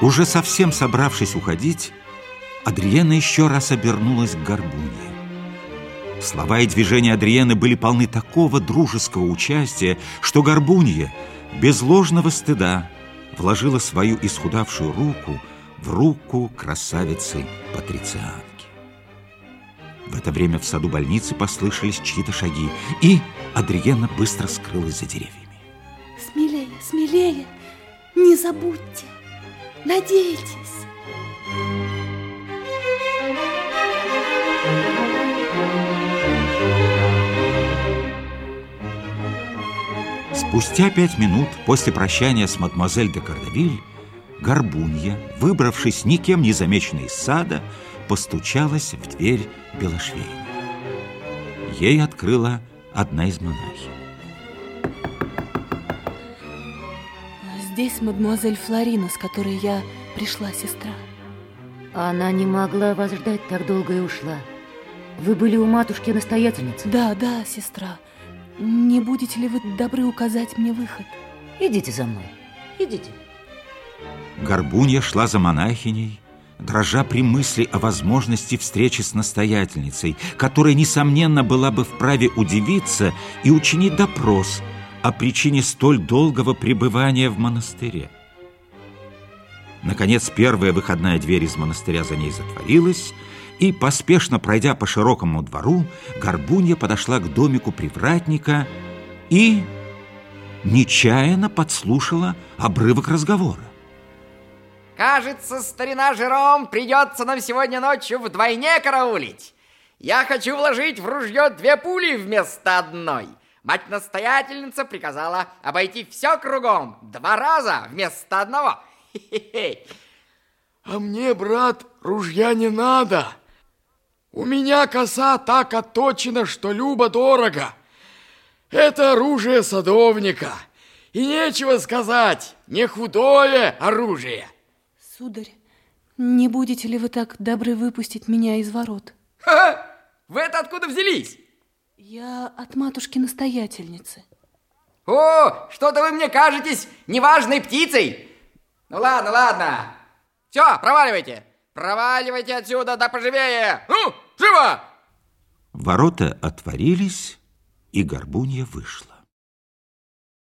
Уже совсем собравшись уходить, Адриена еще раз обернулась к Горбуне. Слова и движения Адриены были полны такого дружеского участия, что Горбунья без ложного стыда вложила свою исхудавшую руку в руку красавицы-патрицианки. В это время в саду больницы послышались чьи-то шаги, и Адриена быстро скрылась за деревьями. Смелее, смелее, не забудьте, надейтесь. Спустя пять минут после прощания с мадемуазель де Кардавиль Горбунья, выбравшись никем не замеченной из сада, постучалась в дверь Белошвейна. Ей открыла одна из монахинь. Здесь мадемуазель Флорина, с которой я пришла, сестра. Она не могла вас ждать так долго и ушла. Вы были у матушки настоятельницы? Да, да, сестра. Не будете ли вы добры указать мне выход? Идите за мной. Идите. Горбунья шла за монахиней, дрожа при мысли о возможности встречи с настоятельницей, которая, несомненно, была бы вправе удивиться и учинить допрос о причине столь долгого пребывания в монастыре. Наконец, первая выходная дверь из монастыря за ней затворилась, и, поспешно пройдя по широкому двору, Горбунья подошла к домику привратника и нечаянно подслушала обрывок разговора. Кажется, старина Жером придется нам сегодня ночью вдвойне караулить. Я хочу вложить в ружье две пули вместо одной. Мать-настоятельница приказала обойти все кругом два раза вместо одного. А мне, брат, ружья не надо. У меня коса так отточена, что любо-дорого. Это оружие садовника. И нечего сказать, не худое оружие. Сударь, не будете ли вы так добры выпустить меня из ворот? Ха! Вы это откуда взялись? Я от матушки-настоятельницы. О, что-то вы мне кажетесь неважной птицей. Ну ладно, ладно. Все, проваливайте. Проваливайте отсюда, да поживее! Ну, живо! Ворота отворились, и Горбунья вышла.